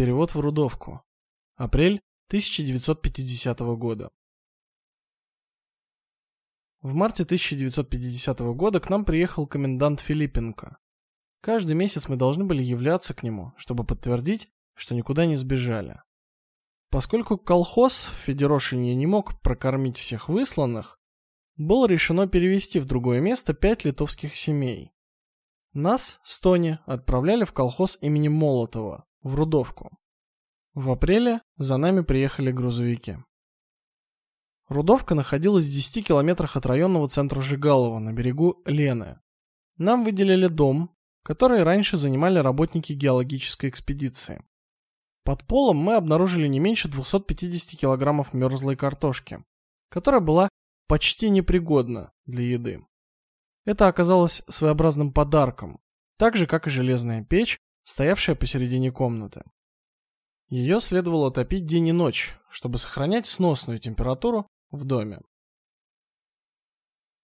Перевод в Рудовку. Апрель 1950 года. В марте 1950 года к нам приехал комендант Филиппенко. Каждый месяц мы должны были являться к нему, чтобы подтвердить, что никуда не сбежали. Поскольку колхоз в Федерошине не мог прокормить всех высланных, было решено перевести в другое место пять литовских семей. Нас с Тони отправляли в колхоз имени Молотова, в Рудовку. В апреле за нами приехали грузовики. Рудовка находилась в 10 километрах от районного центра Жигалова на берегу Лены. Нам выделили дом, который раньше занимали работники геологической экспедиции. Под полом мы обнаружили не меньше 250 килограммов мерзлой картошки, которая была почти непригодна для еды. Это оказалось своеобразным подарком, так же как и железная печь, стоявшая посередине комнаты. Ее следовало топить день и ночь, чтобы сохранять сносную температуру в доме.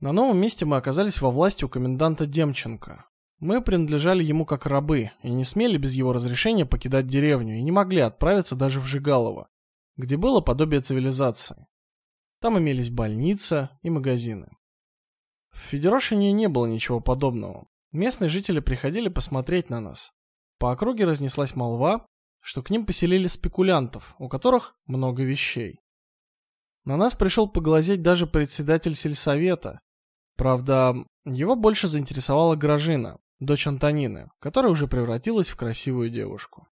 На новом месте мы оказались во власти у коменданта Демченко. Мы принадлежали ему как рабы и не смели без его разрешения покидать деревню и не могли отправиться даже в Жигалово, где было подобие цивилизации. Там имелись больница и магазины. В Федерошине не было ничего подобного. Местные жители приходили посмотреть на нас. По округе разнеслась молва, что к ним поселили спекулянтов, у которых много вещей. На нас пришел поглазеть даже председатель сельсовета. Правда, его больше заинтересовала Гражина, дочь Антонины, которая уже превратилась в красивую девушку.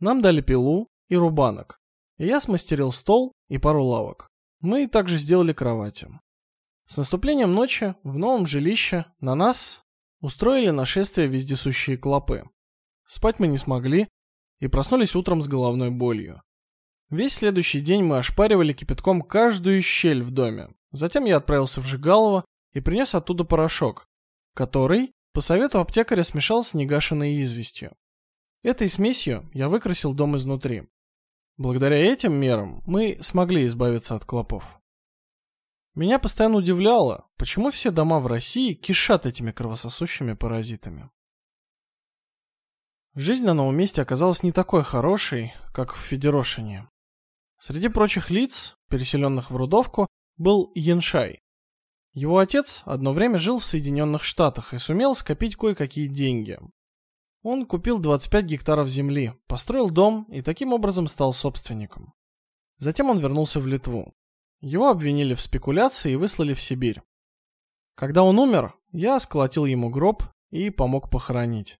Нам дали пилу и рубанок. И я смастерил стол и пару лавок. Мы также сделали кровати. С наступлением ночи в новом жилище на нас устроили нашествие вездесущие клопы. Спать мы не смогли и проснулись утром с головной болью. Весь следующий день мы ошпаривали кипятком каждую щель в доме. Затем я отправился в Жигалово и принес оттуда порошок, который, по совету аптекаря, смешал с негашенной известью. Этой смесью я выкрасил дом изнутри. Благодаря этим мерам мы смогли избавиться от клопов. Меня постоянно удивляло, почему все дома в России кишат этими кровососущими паразитами. Жизнь на новом месте оказалась не такой хорошей, как в Федерошине. Среди прочих лиц, переселенных в Рудовку, был Яншай. Его отец одно время жил в Соединенных Штатах и сумел скопить кое-какие деньги. Он купил 25 гектаров земли, построил дом и таким образом стал собственником. Затем он вернулся в Литву. Его обвинили в спекуляции и выслали в Сибирь. Когда он умер, я сколотил ему гроб и помог похоронить.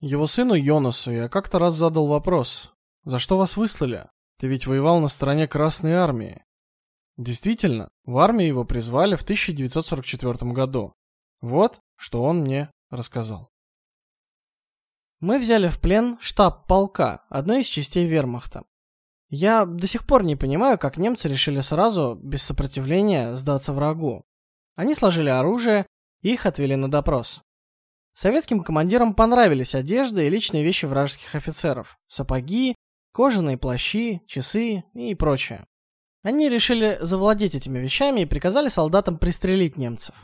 Его сыну Йонасу я как-то раз задал вопрос: "За что вас выслали? Ты ведь воевал на стороне Красной армии". Действительно, в армию его призвали в 1944 году. Вот, что он мне рассказал. Мы взяли в плен штаб полка, одной из частей Вермахта. Я до сих пор не понимаю, как немцы решили сразу, без сопротивления, сдаться врагу. Они сложили оружие и их отвели на допрос. Советским командирам понравились одежда и личные вещи вражеских офицеров: сапоги, кожаные плащи, часы и прочее. Они решили завладеть этими вещами и приказали солдатам пристрелить немцев.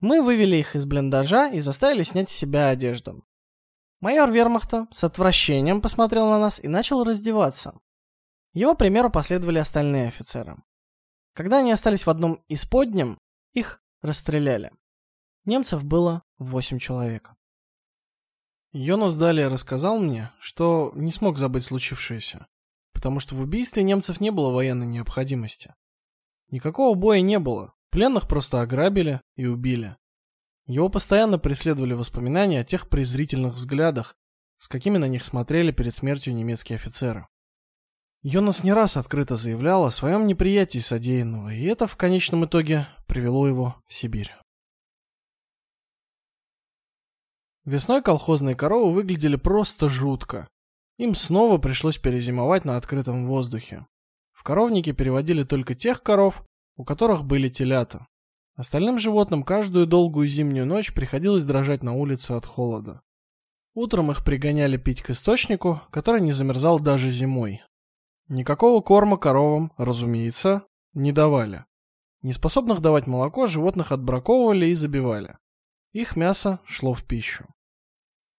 Мы вывели их из блиндажа и заставили снять с себя одежду. Майор Вермахта с отвращением посмотрел на нас и начал раздеваться. Его примеру последовали остальные офицеры. Когда они остались в одном из подням, их расстреляли. Немцев было восемь человек. Йонас далее рассказал мне, что не смог забыть случившееся, потому что в убийстве немцев не было военной необходимости. Никакого боя не было, пленных просто ограбили и убили. Его постоянно преследовали воспоминания о тех презрительных взглядах, с какими на них смотрели перед смертью немецкие офицеры. Йонас не раз открыто заявлял о своем неприятии содеянного, и это в конечном итоге привело его в Сибирь. Весной колхозные коровы выглядели просто жутко. Им снова пришлось перезимовать на открытом воздухе. В коровники переводили только тех коров, у которых были телята. Остальным животным каждую долгую зимнюю ночь приходилось дрожать на улице от холода. Утром их пригоняли пить к источнику, который не замерзал даже зимой. Никакого корма коровам, разумеется, не давали. Неспособных давать молоко животных отбраковывали и забивали. Их мясо шло в пищу.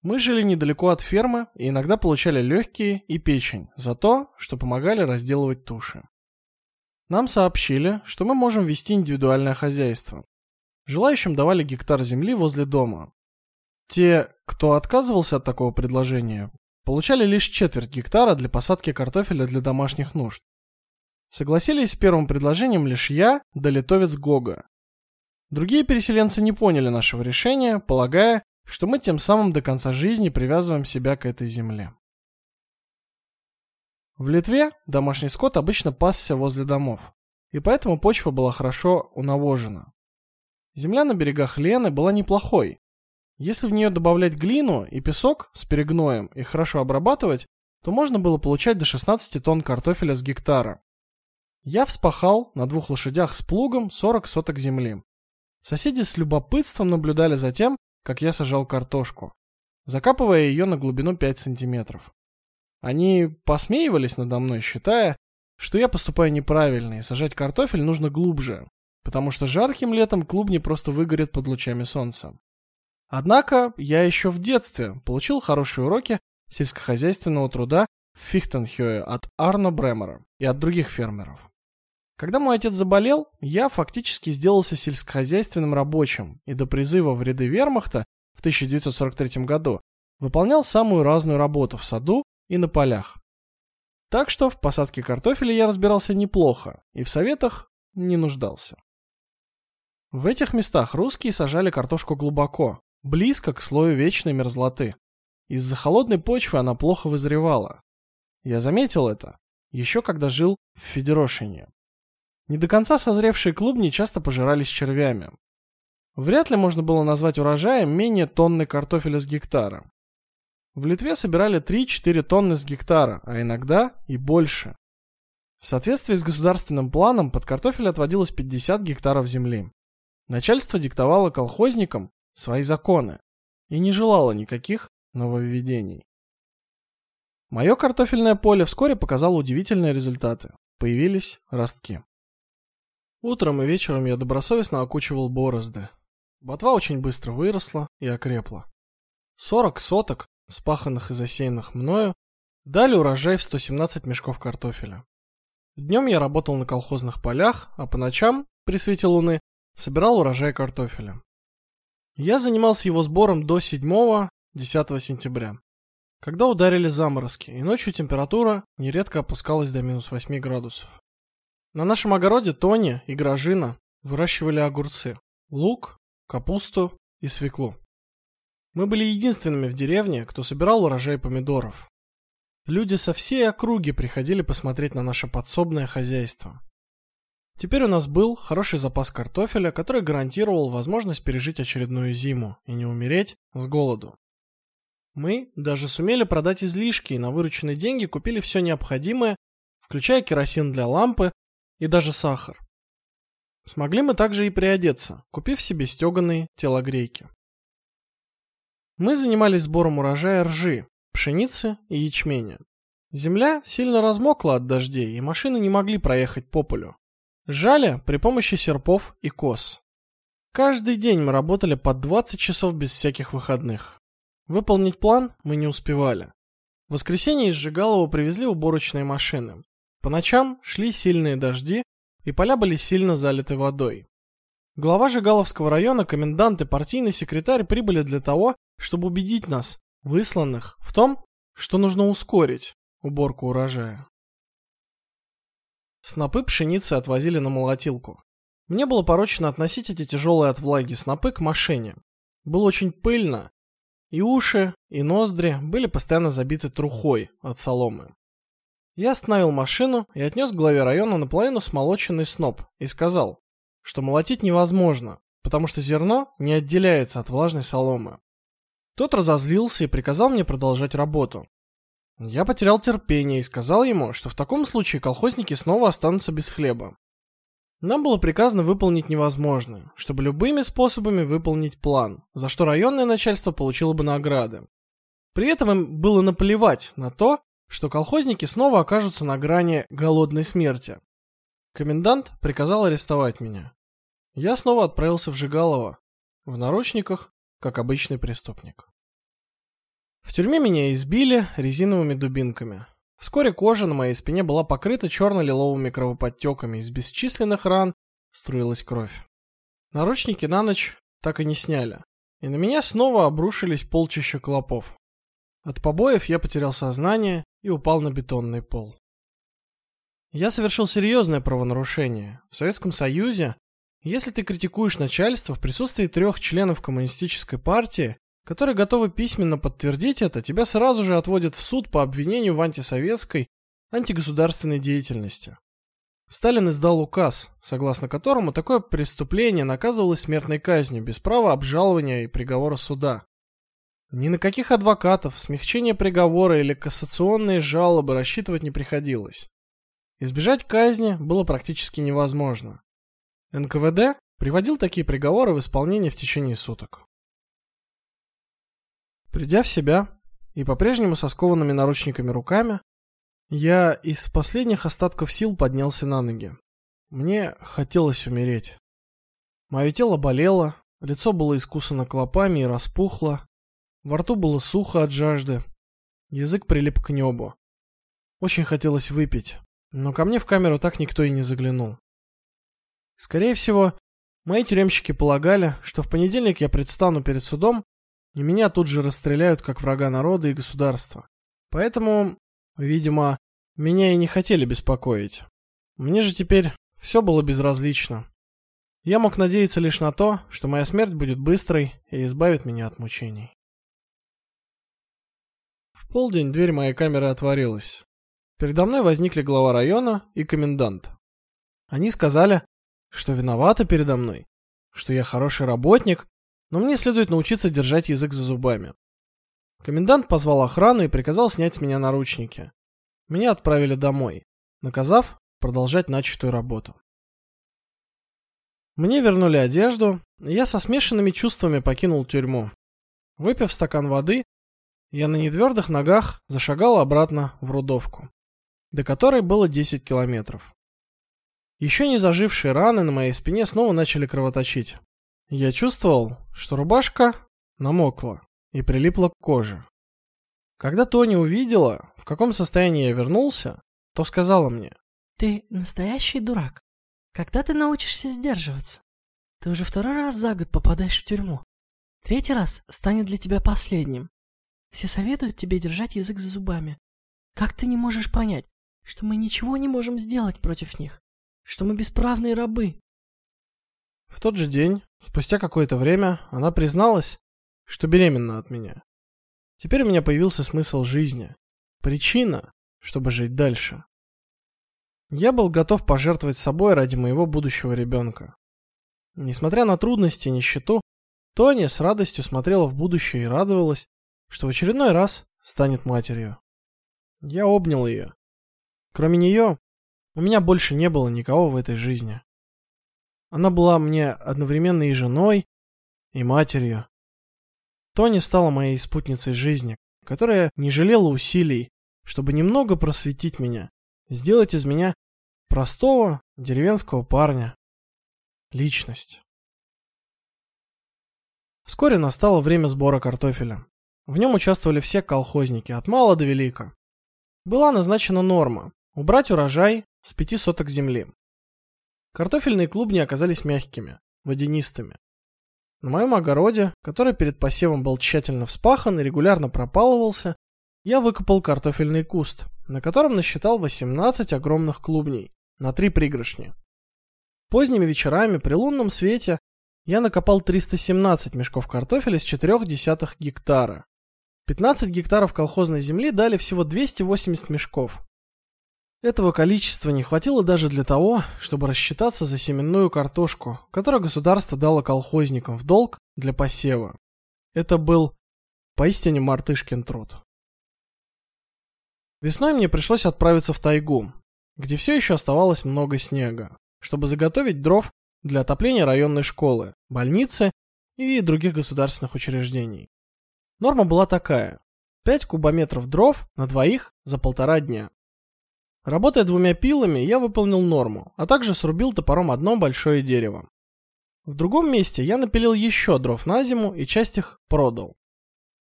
Мы жили недалеко от фермы и иногда получали легкие и печень за то, что помогали разделывать туши. Нам сообщили, что мы можем вести индивидуальное хозяйство. Желающим давали гектар земли возле дома. Те, кто отказывался от такого предложения, получали лишь четверть гектара для посадки картофеля для домашних нужд. Согласились с первым предложением лишь я, да литовец Гога. Другие переселенцы не поняли нашего решения, полагая, что мы тем самым до конца жизни привязываем себя к этой земле. В Литве домашний скот обычно пасся возле домов, и поэтому почва была хорошо унавожена. Земля на берегах Лены была неплохой. Если в нее добавлять глину и песок с перегноем и хорошо обрабатывать, то можно было получать до 16 тонн картофеля с гектара. Я вспахал на двух лошадях с плугом 40 соток земли. Соседи с любопытством наблюдали за тем, как я сажал картошку, закапывая ее на глубину 5 сантиметров. Они посмеивались надо мной, считая, что я поступаю неправильно и сажать картофель нужно глубже, потому что жарким летом клубни просто выгорят под лучами солнца. Однако я еще в детстве получил хорошие уроки сельскохозяйственного труда в Фихтенхёе от Арно Бремера и от других фермеров. Когда мой отец заболел, я фактически сделался сельскохозяйственным рабочим и до призыва в ряды вермахта в 1943 году выполнял самую разную работу в саду и на полях. Так что в посадке картофеля я разбирался неплохо и в советах не нуждался. В этих местах русские сажали картошку глубоко, близко к слою вечной мерзлоты. Из-за холодной почвы она плохо вызревала. Я заметил это еще когда жил в Федерошине. Не до конца созревшие клубни часто пожирались червями. Вряд ли можно было назвать урожаем менее тонны картофеля с гектара. В Литве собирали 3-4 тонны с гектара, а иногда и больше. В соответствии с государственным планом под картофель отводилось 50 гектаров земли. Начальство диктовало колхозникам свои законы и не желало никаких нововведений. Мое картофельное поле вскоре показало удивительные результаты. Появились ростки. Утром и вечером я добросовестно окучивал борозды. Ботва очень быстро выросла и окрепла. 40 соток, спаханных и засеянных мною, дали урожай в 117 мешков картофеля. Днем я работал на колхозных полях, а по ночам, при свете луны, собирал урожай картофеля. Я занимался его сбором до 7-10 сентября, когда ударили заморозки, и ночью температура нередко опускалась до минус 8 градусов. На нашем огороде Тони и Гражина выращивали огурцы, лук, капусту и свеклу. Мы были единственными в деревне, кто собирал урожай помидоров. Люди со всей округи приходили посмотреть на наше подсобное хозяйство. Теперь у нас был хороший запас картофеля, который гарантировал возможность пережить очередную зиму и не умереть с голоду. Мы даже сумели продать излишки и на вырученные деньги купили все необходимое, включая керосин для лампы, и даже сахар. Смогли мы также и приодеться, купив себе стеганые телогрейки. Мы занимались сбором урожая ржи, пшеницы и ячменя. Земля сильно размокла от дождей, и машины не могли проехать по полю. Жали при помощи серпов и кос. Каждый день мы работали по 20 часов без всяких выходных. Выполнить план мы не успевали. В воскресенье из Жигалова привезли уборочные машины. По ночам шли сильные дожди, и поля были сильно залиты водой. Глава Жигаловского района, комендант и партийный секретарь прибыли для того, чтобы убедить нас, высланных, в том, что нужно ускорить уборку урожая. Снопы пшеницы отвозили на молотилку. Мне было поручено относить эти тяжелые от влаги снопы к машине. Было очень пыльно, и уши, и ноздри были постоянно забиты трухой от соломы. Я остановил машину и отнес к главе района наполовину смолоченный сноп и сказал, что молотить невозможно, потому что зерно не отделяется от влажной соломы. Тот разозлился и приказал мне продолжать работу. Я потерял терпение и сказал ему, что в таком случае колхозники снова останутся без хлеба. Нам было приказано выполнить невозможное, чтобы любыми способами выполнить план, за что районное начальство получило бы награды. При этом им было наплевать на то, что колхозники снова окажутся на грани голодной смерти. Комендант приказал арестовать меня. Я снова отправился в Жигалово, в наручниках, как обычный преступник. Тюрьме меня избили резиновыми дубинками. Вскоре кожа на моей спине была покрыта черно-лиловыми кровоподтеками, из бесчисленных ран струилась кровь. Наручники на ночь так и не сняли, и на меня снова обрушились полчища клопов. От побоев я потерял сознание и упал на бетонный пол. Я совершил серьезное правонарушение. В Советском Союзе, если ты критикуешь начальство в присутствии трех членов коммунистической партии, которые готовы письменно подтвердить это, тебя сразу же отводят в суд по обвинению в антисоветской, антигосударственной деятельности. Сталин издал указ, согласно которому такое преступление наказывалось смертной казнью без права обжалования и приговора суда. Ни на каких адвокатов, смягчение приговора или кассационные жалобы рассчитывать не приходилось. Избежать казни было практически невозможно. НКВД приводил такие приговоры в исполнение в течение суток. Придя в себя и по-прежнему со скованными наручниками руками, я из последних остатков сил поднялся на ноги. Мне хотелось умереть. Мое тело болело, лицо было искусано клопами и распухло, во рту было сухо от жажды, язык прилип к небу. Очень хотелось выпить, но ко мне в камеру так никто и не заглянул. Скорее всего, мои тюремщики полагали, что в понедельник я предстану перед судом, и меня тут же расстреляют как врага народа и государства. Поэтому Видимо, меня и не хотели беспокоить. Мне же теперь все было безразлично. Я мог надеяться лишь на то, что моя смерть будет быстрой и избавит меня от мучений. В полдень дверь моей камеры отворилась. Передо мной возникли глава района и комендант. Они сказали, что виноваты передо мной, что я хороший работник, но мне следует научиться держать язык за зубами. Комендант позвал охрану и приказал снять с меня наручники. Меня отправили домой, наказав продолжать начатую работу. Мне вернули одежду, и я со смешанными чувствами покинул тюрьму. Выпив стакан воды, я на нетвердых ногах зашагал обратно в Рудовку, до которой было 10 километров. Еще не зажившие раны на моей спине снова начали кровоточить. Я чувствовал, что рубашка намокла и прилипла к коже. Когда Тони увидела, в каком состоянии я вернулся, то сказала мне: "Ты настоящий дурак. Когда ты научишься сдерживаться? Ты уже второй раз за год попадаешь в тюрьму. Третий раз станет для тебя последним. Все советуют тебе держать язык за зубами. Как ты не можешь понять, что мы ничего не можем сделать против них, что мы бесправные рабы?" В тот же день, спустя какое-то время, она призналась, что беременна от меня. Теперь у меня появился смысл жизни, причина, чтобы жить дальше. Я был готов пожертвовать собой ради моего будущего ребенка. Несмотря на трудности и нищету, Тоня с радостью смотрела в будущее и радовалась, что в очередной раз станет матерью. Я обнял ее. Кроме нее, у меня больше не было никого в этой жизни. Она была мне одновременно и женой, и матерью. Тони стала моей спутницей жизни, которая не жалела усилий, чтобы немного просветить меня, сделать из меня простого деревенского парня личность. Вскоре настало время сбора картофеля. В нем участвовали все колхозники, от мала до велика. Была назначена норма убрать урожай с пяти соток земли. Картофельные клубни оказались мягкими, водянистыми. На моем огороде, который перед посевом был тщательно вспахан и регулярно пропалывался, я выкопал картофельный куст, на котором насчитал 18 огромных клубней на три пригоршни. Поздними вечерами при лунном свете я накопал 317 мешков картофеля с 0,4 гектара. 15 гектаров колхозной земли дали всего 280 мешков. Этого количества не хватило даже для того, чтобы рассчитаться за семенную картошку, которую государство дало колхозникам в долг для посева. Это был поистине мартышкин труд. Весной мне пришлось отправиться в тайгу, где все еще оставалось много снега, чтобы заготовить дров для отопления районной школы, больницы и других государственных учреждений. Норма была такая: 5 кубометров дров на двоих за полтора дня. Работая двумя пилами, я выполнил норму, а также срубил топором одно большое дерево. В другом месте я напилил еще дров на зиму и часть их продал.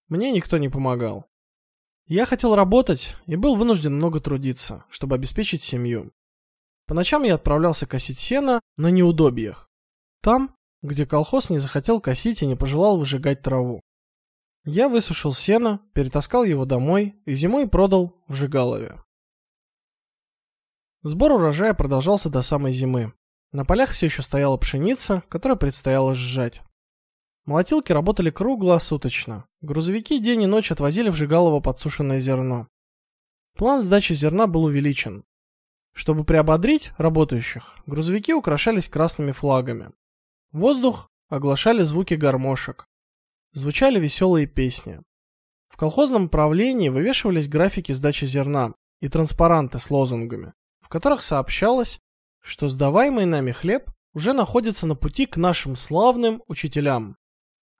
Мне никто не помогал. Я хотел работать и был вынужден много трудиться, чтобы обеспечить семью. По ночам я отправлялся косить сено на неудобьях. Там, где колхоз не захотел косить и не пожелал выжигать траву. Я высушил сено, перетаскал его домой и зимой продал в Жигалове. Сбор урожая продолжался до самой зимы. На полях все еще стояла пшеница, которую предстояло сжать. Молотилки работали круглосуточно. Грузовики день и ночь отвозили в Жигалово подсушенное зерно. План сдачи зерна был увеличен. Чтобы приободрить работающих, грузовики украшались красными флагами. Воздух оглашали звуки гармошек. Звучали веселые песни. В колхозном правлении вывешивались графики сдачи зерна и транспаранты с лозунгами, в которых сообщалось, что сдаваемый нами хлеб уже находится на пути к нашим славным учителям,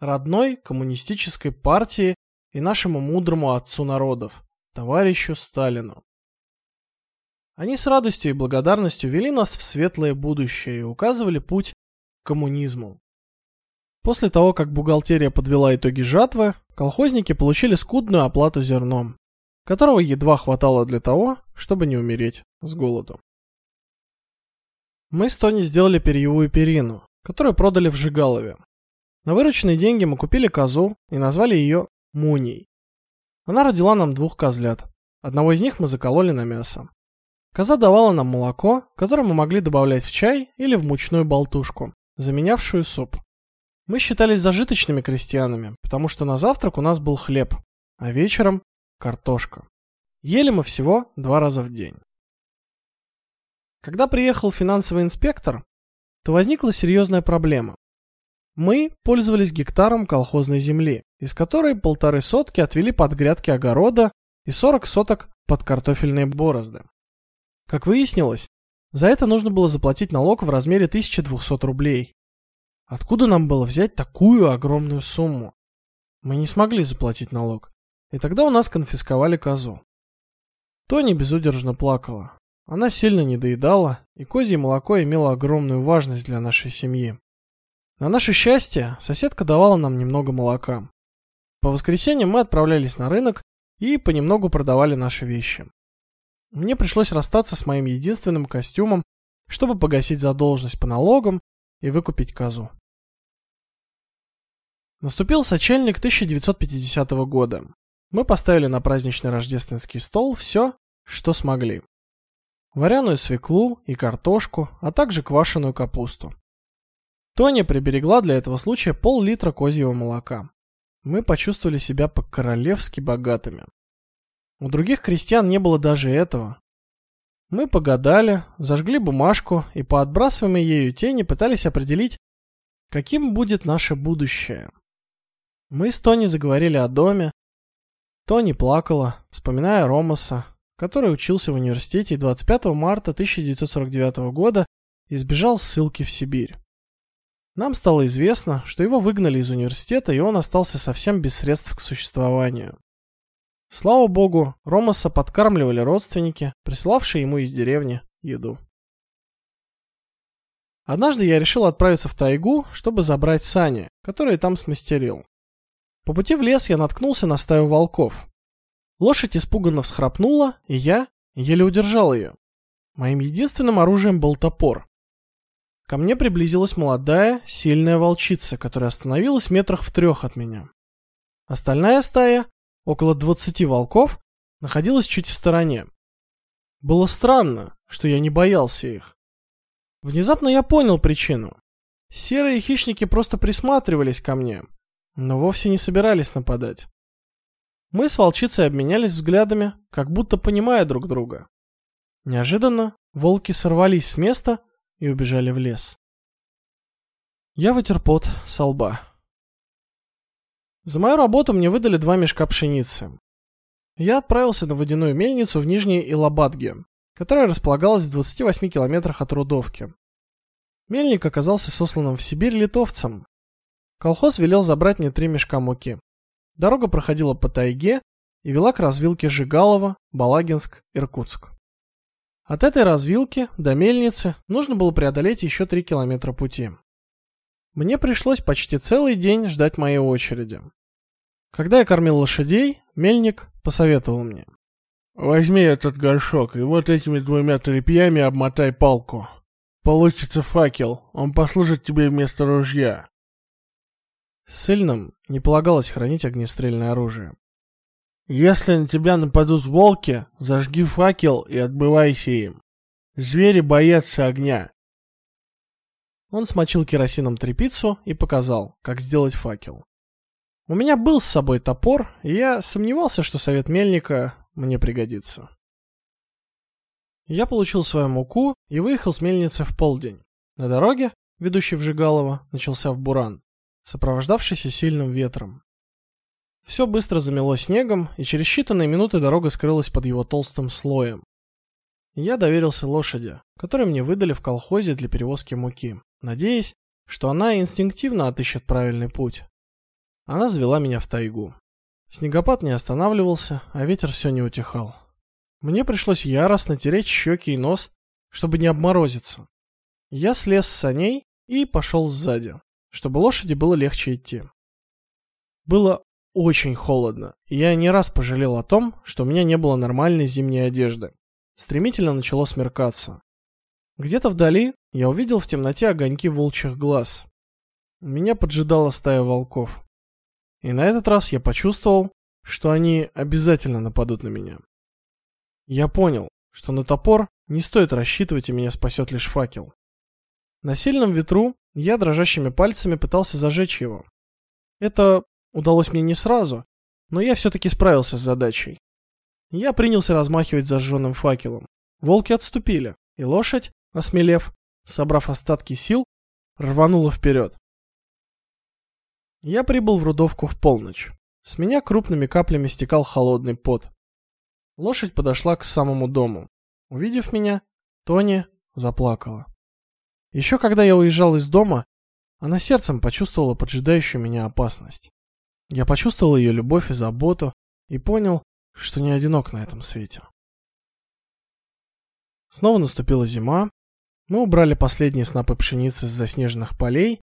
родной коммунистической партии и нашему мудрому отцу народов, товарищу Сталину. Они с радостью и благодарностью вели нас в светлое будущее и указывали путь к коммунизму. После того, как бухгалтерия подвела итоги жатвы, колхозники получили скудную оплату зерном, которого едва хватало для того, чтобы не умереть с голоду. Мы с Тони сделали перьевую перину, которую продали в Жигалове. На вырученные деньги мы купили козу и назвали ее Муней. Она родила нам двух козлят. Одного из них мы закололи на мясо. Коза давала нам молоко, которое мы могли добавлять в чай или в мучную болтушку, заменявшую суп. Мы считались зажиточными крестьянами, потому что на завтрак у нас был хлеб, а вечером картошка. Ели мы всего два раза в день. Когда приехал финансовый инспектор, то возникла серьезная проблема. Мы пользовались гектаром колхозной земли, из которой полторы сотки отвели под грядки огорода и 40 соток под картофельные борозды. Как выяснилось, за это нужно было заплатить налог в размере 1200 рублей. Откуда нам было взять такую огромную сумму? Мы не смогли заплатить налог, и тогда у нас конфисковали козу. Тони безудержно плакала. Она сильно недоедала, и козье молоко имело огромную важность для нашей семьи. На наше счастье, соседка давала нам немного молока. По воскресеньям мы отправлялись на рынок и понемногу продавали наши вещи. Мне пришлось расстаться с моим единственным костюмом, чтобы погасить задолженность по налогам и выкупить козу. Наступил сочельник 1950 года. Мы поставили на праздничный рождественский стол все, что смогли вареную свеклу и картошку, а также квашеную капусту. Тоня приберегла для этого случая пол-литра козьего молока. Мы почувствовали себя по-королевски богатыми. У других крестьян не было даже этого. Мы погадали, зажгли бумажку и по отбрасываемой ею тени пытались определить, каким будет наше будущее. Мы с Тони заговорили о доме. Тони плакала, вспоминая Ромаса, который учился в университете и 25 марта 1949 года избежал ссылки в Сибирь. Нам стало известно, что его выгнали из университета, и он остался совсем без средств к существованию. Слава богу, Ромаса подкармливали родственники, приславшие ему из деревни еду. Однажды я решил отправиться в тайгу, чтобы забрать сани, которые там смастерил. По пути в лес я наткнулся на стаю волков. Лошадь испуганно всхрапнула, и я еле удержал ее. Моим единственным оружием был топор. Ко мне приблизилась молодая, сильная волчица, которая остановилась метрах в трех от меня. Остальная стая, около двадцати волков, находилась чуть в стороне. Было странно, что я не боялся их. Внезапно я понял причину. Серые хищники просто присматривались ко мне, но вовсе не собирались нападать. Мы с волчицей обменялись взглядами, как будто понимая друг друга. Неожиданно волки сорвались с места и убежали в лес. Я вытер пот со лба. За мою работу мне выдали два мешка пшеницы. Я отправился на водяную мельницу в Нижней Илабадге, которая располагалась в 28 километрах от Рудовки. Мельник оказался сосланным в Сибирь литовцем. Колхоз велел забрать мне три мешка муки. Дорога проходила по тайге и вела к развилке Жигалово, Балагинск, Иркутск. От этой развилки до мельницы нужно было преодолеть еще 3 километра пути. Мне пришлось почти целый день ждать моей очереди. Когда я кормил лошадей, мельник посоветовал мне. Возьми этот горшок и вот этими двумя тряпьями обмотай палку. Получится факел, он послужит тебе вместо ружья. Сыльным не полагалось хранить огнестрельное оружие. Если на тебя нападут волки, зажги факел и отбывайся им. Звери боятся огня. Он смочил керосином тряпицу и показал, как сделать факел. У меня был с собой топор, и я сомневался, что совет мельника мне пригодится. Я получил свою муку и выехал с мельницы в полдень. На дороге, ведущей в Жигалово, начался в буран, сопровождавшийся сильным ветром. Все быстро замело снегом, и через считанные минуты дорога скрылась под его толстым слоем. Я доверился лошади, которую мне выдали в колхозе для перевозки муки, надеясь, что она инстинктивно отыщет правильный путь. Она завела меня в тайгу. Снегопад не останавливался, а ветер все не утихал. Мне пришлось яростно тереть щеки и нос, чтобы не обморозиться. Я слез с саней и пошел сзади, чтобы лошади было легче идти. Было очень холодно, и я не раз пожалел о том, что у меня не было нормальной зимней одежды. Стремительно начало смеркаться. Где-то вдали я увидел в темноте огоньки волчьих глаз. Меня поджидала стая волков. И на этот раз я почувствовал, что они обязательно нападут на меня. Я понял, что на топор не стоит рассчитывать, и меня спасет лишь факел. На сильном ветру я дрожащими пальцами пытался зажечь его. Это удалось мне не сразу, но я все таки справился с задачей. Я принялся размахивать зажженным факелом. Волки отступили, и лошадь, осмелев, собрав остатки сил, рванула вперед. Я прибыл в Рудовку в полночь. С меня крупными каплями стекал холодный пот. Лошадь подошла к самому дому. Увидев меня, Тони заплакала. Еще когда я уезжал из дома, она сердцем почувствовала поджидающую меня опасность. Я почувствовал ее любовь и заботу и понял, что не одинок на этом свете. Снова наступила зима. Мы убрали последние снопы пшеницы с заснеженных полей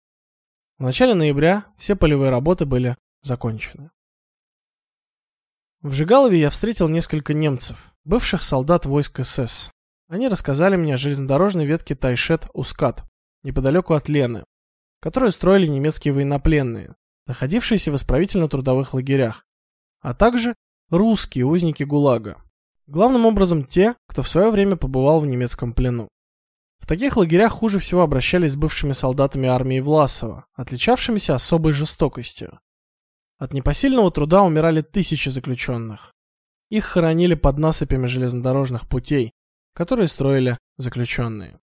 в начале ноября все полевые работы были закончены. В Жигалове я встретил несколько немцев, бывших солдат войск СС. Они рассказали мне о железнодорожной ветке Тайшет-Ускат, неподалеку от Лены, которую строили немецкие военнопленные, находившиеся в исправительно-трудовых лагерях, а также русские узники ГУЛАГа. Главным образом те, кто в свое время побывал в немецком плену. В таких лагерях хуже всего обращались с бывшими солдатами армии Власова, отличавшимися особой жестокостью. От непосильного труда умирали тысячи заключенных. Их хоронили под насыпями железнодорожных путей, которые строили заключенные.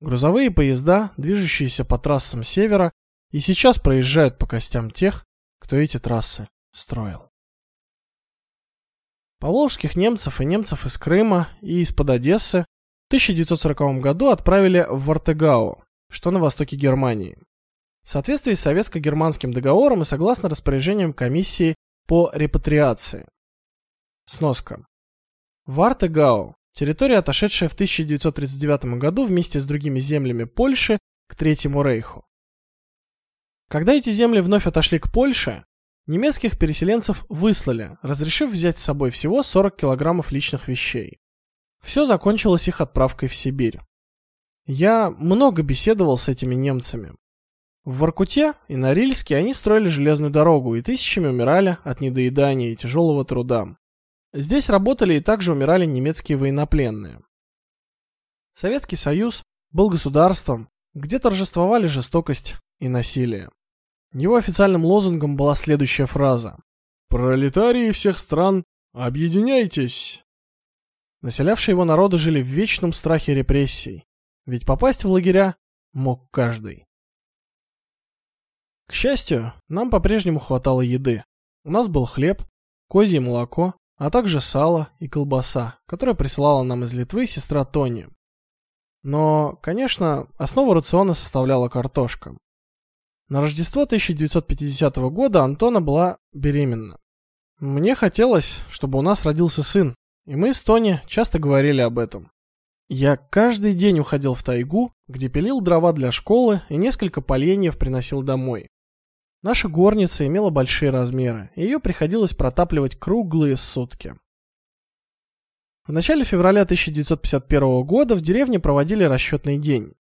Грузовые поезда, движущиеся по трассам севера, и сейчас проезжают по костям тех, кто эти трассы строил. Поволжских немцев и немцев из Крыма и из-под Одессы 1940 году отправили в Вартегау, что на востоке Германии. В соответствии с советско-германским договором и согласно распоряжениям комиссии по репатриации. Сноска. Вартегау территория, отошедшая в 1939 году вместе с другими землями Польши к Третьему рейху. Когда эти земли вновь отошли к Польше, немецких переселенцев выслали, разрешив взять с собой всего 40 килограммов личных вещей. Все закончилось их отправкой в Сибирь. Я много беседовал с этими немцами. В Воркуте и Норильске они строили железную дорогу и тысячами умирали от недоедания и тяжелого труда. Здесь работали и также умирали немецкие военнопленные. Советский Союз был государством, где торжествовали жестокость и насилие. Его официальным лозунгом была следующая фраза: "Пролетарии всех стран, объединяйтесь!" Населявшие его народы жили в вечном страхе репрессий, ведь попасть в лагеря мог каждый. К счастью, нам по-прежнему хватало еды. У нас был хлеб, козье молоко, а также сало и колбаса, которую присылала нам из Литвы сестра Тони. Но, конечно, основу рациона составляла картошка. На Рождество 1950 года Антона была беременна. Мне хотелось, чтобы у нас родился сын, и мы с Тони часто говорили об этом. Я каждый день уходил в тайгу, где пилил дрова для школы и несколько поленьев приносил домой. Наша горница имела большие размеры, и ее приходилось протапливать круглые сутки. В начале февраля 1951 года в деревне проводили расчетный день.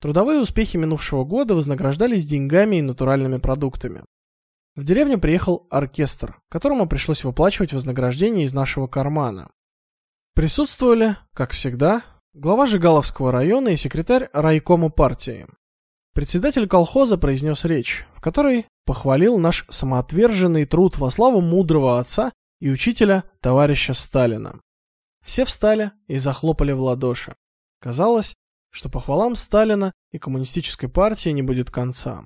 Трудовые успехи минувшего года вознаграждались деньгами и натуральными продуктами. В деревню приехал оркестр, которому пришлось выплачивать вознаграждение из нашего кармана. Присутствовали, как всегда, глава Жигаловского района и секретарь райкома партии. Председатель колхоза произнес речь, в которой похвалил наш самоотверженный труд во славу мудрого отца и учителя товарища Сталина. Все встали и захлопали в ладоши. Казалось, что похвалам Сталина и коммунистической партии не будет конца.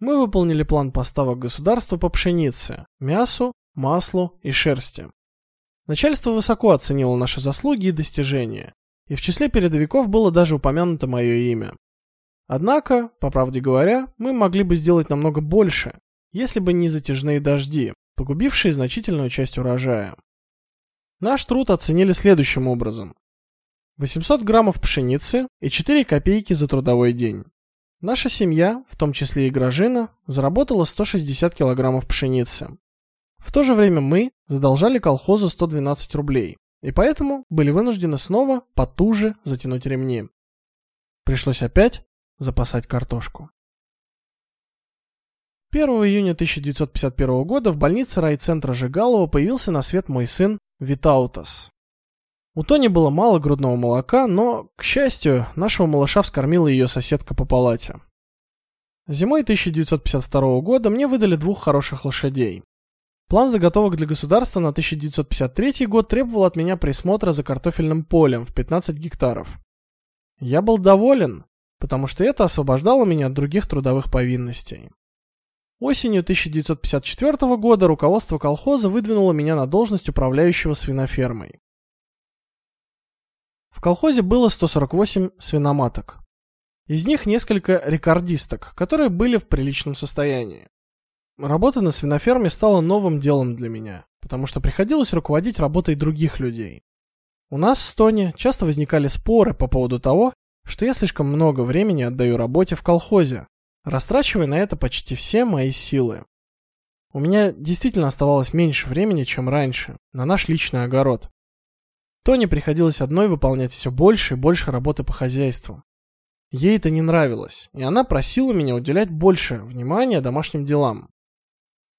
Мы выполнили план поставок государства по пшенице, мясу, маслу и шерсти. Начальство высоко оценило наши заслуги и достижения, и в числе передовиков было даже упомянуто мое имя. Однако, по правде говоря, мы могли бы сделать намного больше, если бы не затяжные дожди, погубившие значительную часть урожая. Наш труд оценили следующим образом: 800 граммов пшеницы и 4 копейки за трудовой день. Наша семья, в том числе и Гражина, заработала 160 килограммов пшеницы. В то же время мы задолжали колхозу 112 рублей, и поэтому были вынуждены снова потуже затянуть ремни. Пришлось опять запасать картошку. 1 июня 1951 года в больнице райцентра Жигалова появился на свет мой сын Витаутас. У Тони было мало грудного молока, но, к счастью, нашего малыша вскормила ее соседка по палате. Зимой 1952 года мне выдали двух хороших лошадей. План заготовок для государства на 1953 год требовал от меня присмотра за картофельным полем в 15 гектаров. Я был доволен, потому что это освобождало меня от других трудовых повинностей. Осенью 1954 года руководство колхоза выдвинуло меня на должность управляющего свинофермой. В колхозе было 148 свиноматок. Из них несколько рекордисток, которые были в приличном состоянии. Работа на свиноферме стала новым делом для меня, потому что приходилось руководить работой других людей. У нас с Тони часто возникали споры по поводу того, что я слишком много времени отдаю работе в колхозе, растрачивая на это почти все мои силы. У меня действительно оставалось меньше времени, чем раньше, на наш личный огород. Тони приходилось одной выполнять все больше и больше работы по хозяйству. Ей это не нравилось, и она просила меня уделять больше внимания домашним делам.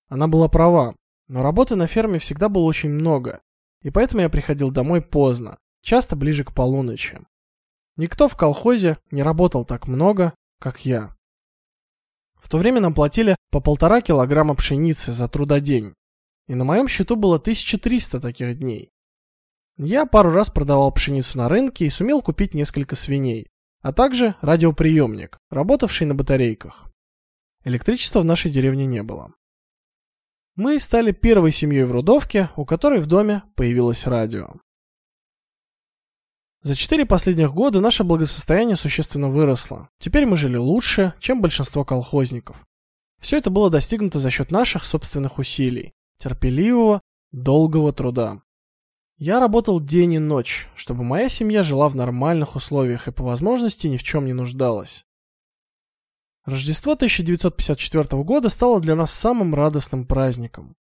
Она была права, но работы на ферме всегда было очень много, и поэтому я приходил домой поздно, часто ближе к полуночи. Никто в колхозе не работал так много, как я. В то время нам платили по полтора килограмма пшеницы за трудодень, и на моем счету было 1300 таких дней. Я пару раз продавал пшеницу на рынке и сумел купить несколько свиней, а также радиоприемник, работавший на батарейках. Электричества в нашей деревне не было. Мы стали первой семьей в Рудовке, у которой в доме появилось радио. За четыре последних года наше благосостояние существенно выросло. Теперь мы жили лучше, чем большинство колхозников. Все это было достигнуто за счет наших собственных усилий, терпеливого, долгого труда. Я работал день и ночь, чтобы моя семья жила в нормальных условиях и по возможности ни в чем не нуждалась. Рождество 1954 года стало для нас самым радостным праздником.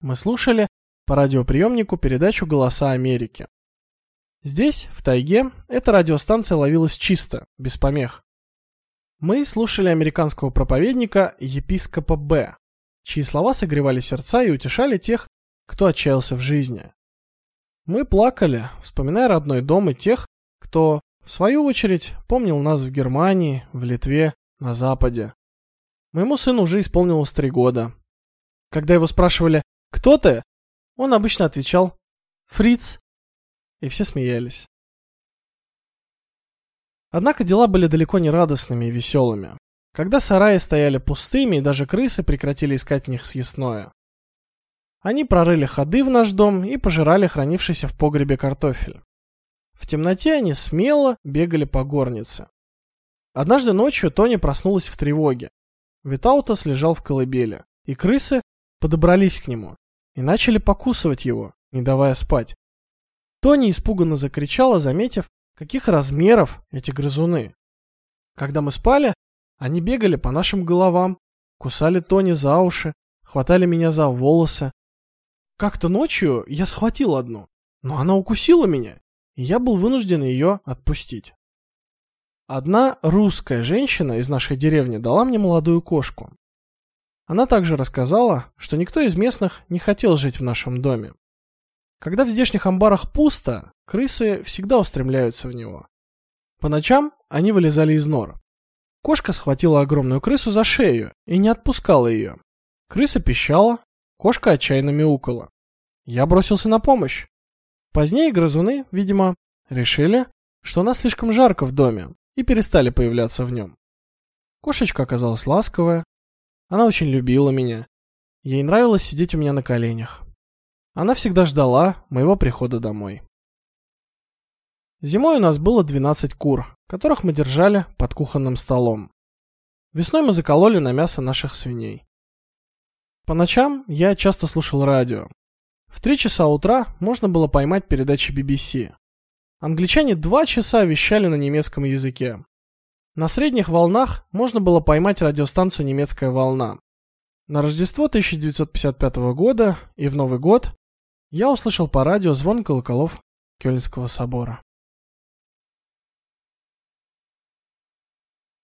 Мы слушали по радиоприемнику передачу Голоса Америки. Здесь, в тайге, эта радиостанция ловилась чисто, без помех. Мы слушали американского проповедника епископа Б, чьи слова согревали сердца и утешали тех, кто отчаялся в жизни. Мы плакали, вспоминая родной дом и тех, кто в свою очередь помнил нас в Германии, в Литве, на западе. Моему сыну уже исполнилось три года. Когда его спрашивали: "Кто ты?", он обычно отвечал: "Фриц". И все смеялись. Однако дела были далеко не радостными и веселыми. Когда сараи стояли пустыми и даже крысы прекратили искать в них съестное. Они прорыли ходы в наш дом и пожирали хранившийся в погребе картофель. В темноте они смело бегали по горнице. Однажды ночью Тони проснулась в тревоге. Витаутас лежал в колыбели, и крысы подобрались к нему и начали покусывать его, не давая спать. Тони испуганно закричала, заметив, каких размеров эти грызуны. Когда мы спали, они бегали по нашим головам, кусали Тони за уши, хватали меня за волосы. Как-то ночью я схватил одну, но она укусила меня, и я был вынужден ее отпустить. Одна русская женщина из нашей деревни дала мне молодую кошку. Она также рассказала, что никто из местных не хотел жить в нашем доме. Когда в здешних амбарах пусто, крысы всегда устремляются в него. По ночам они вылезали из нор. Кошка схватила огромную крысу за шею и не отпускала ее. Крыса пищала, кошка отчаянно мяукала. Я бросился на помощь. Позднее грызуны, видимо, решили, что у нас слишком жарко в доме и перестали появляться в нем. Кошечка оказалась ласковая, она очень любила меня. Ей нравилось сидеть у меня на коленях. Она всегда ждала моего прихода домой. Зимой у нас было 12 кур, которых мы держали под кухонным столом. Весной мы закололи на мясо наших свиней. По ночам я часто слушал радио. В 3 часа утра можно было поймать передачи BBC. Англичане два часа вещали на немецком языке. На средних волнах можно было поймать радиостанцию Немецкая волна. На Рождество 1955 года и в Новый год я услышал по радио звон колоколов Кёльнского собора.